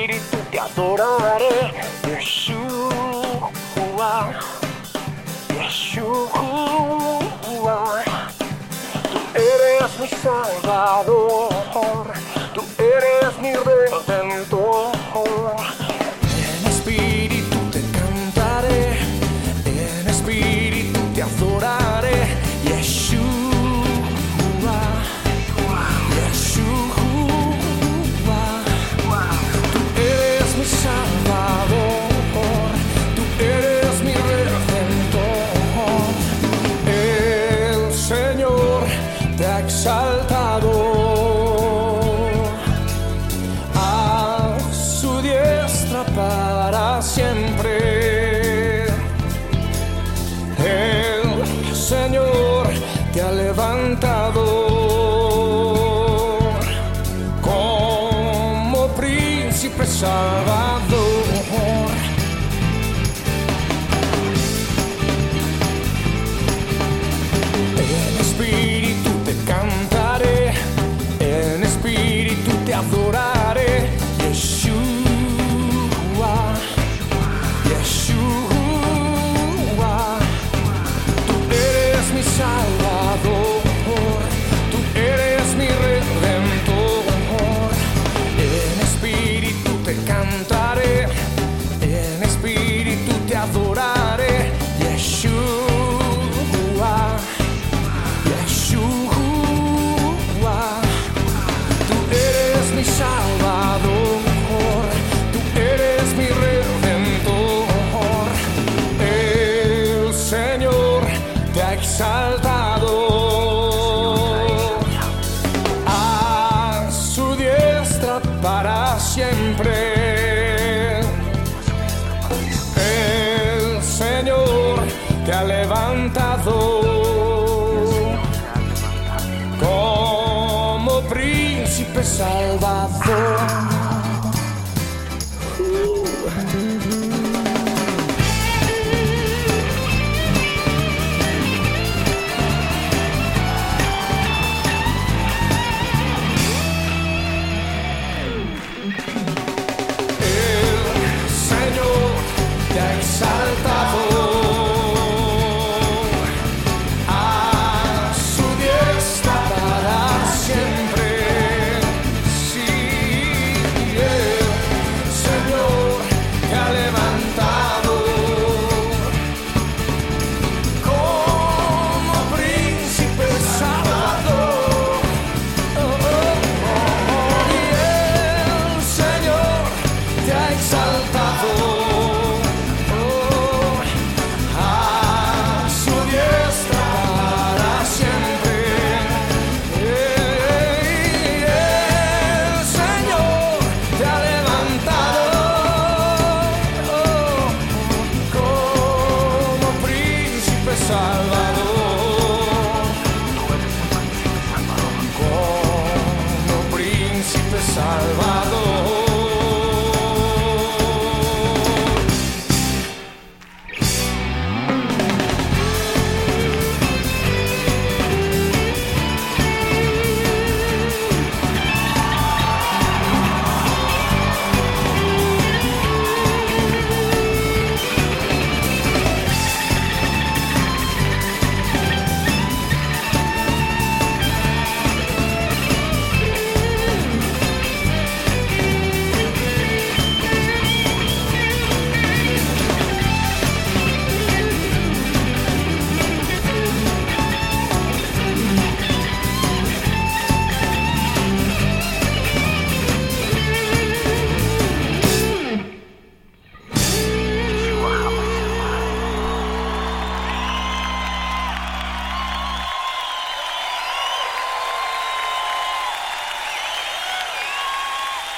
espíritu te adoraré, Yeshua, Yeshua. Tú eres mi salvador, tú eres mi redentor. Salvador. En espíritu te cantaré, en espíritu te adoraré. para siempre. El Señor te ha levantado como príncipe salvo. te exalta. Salvador.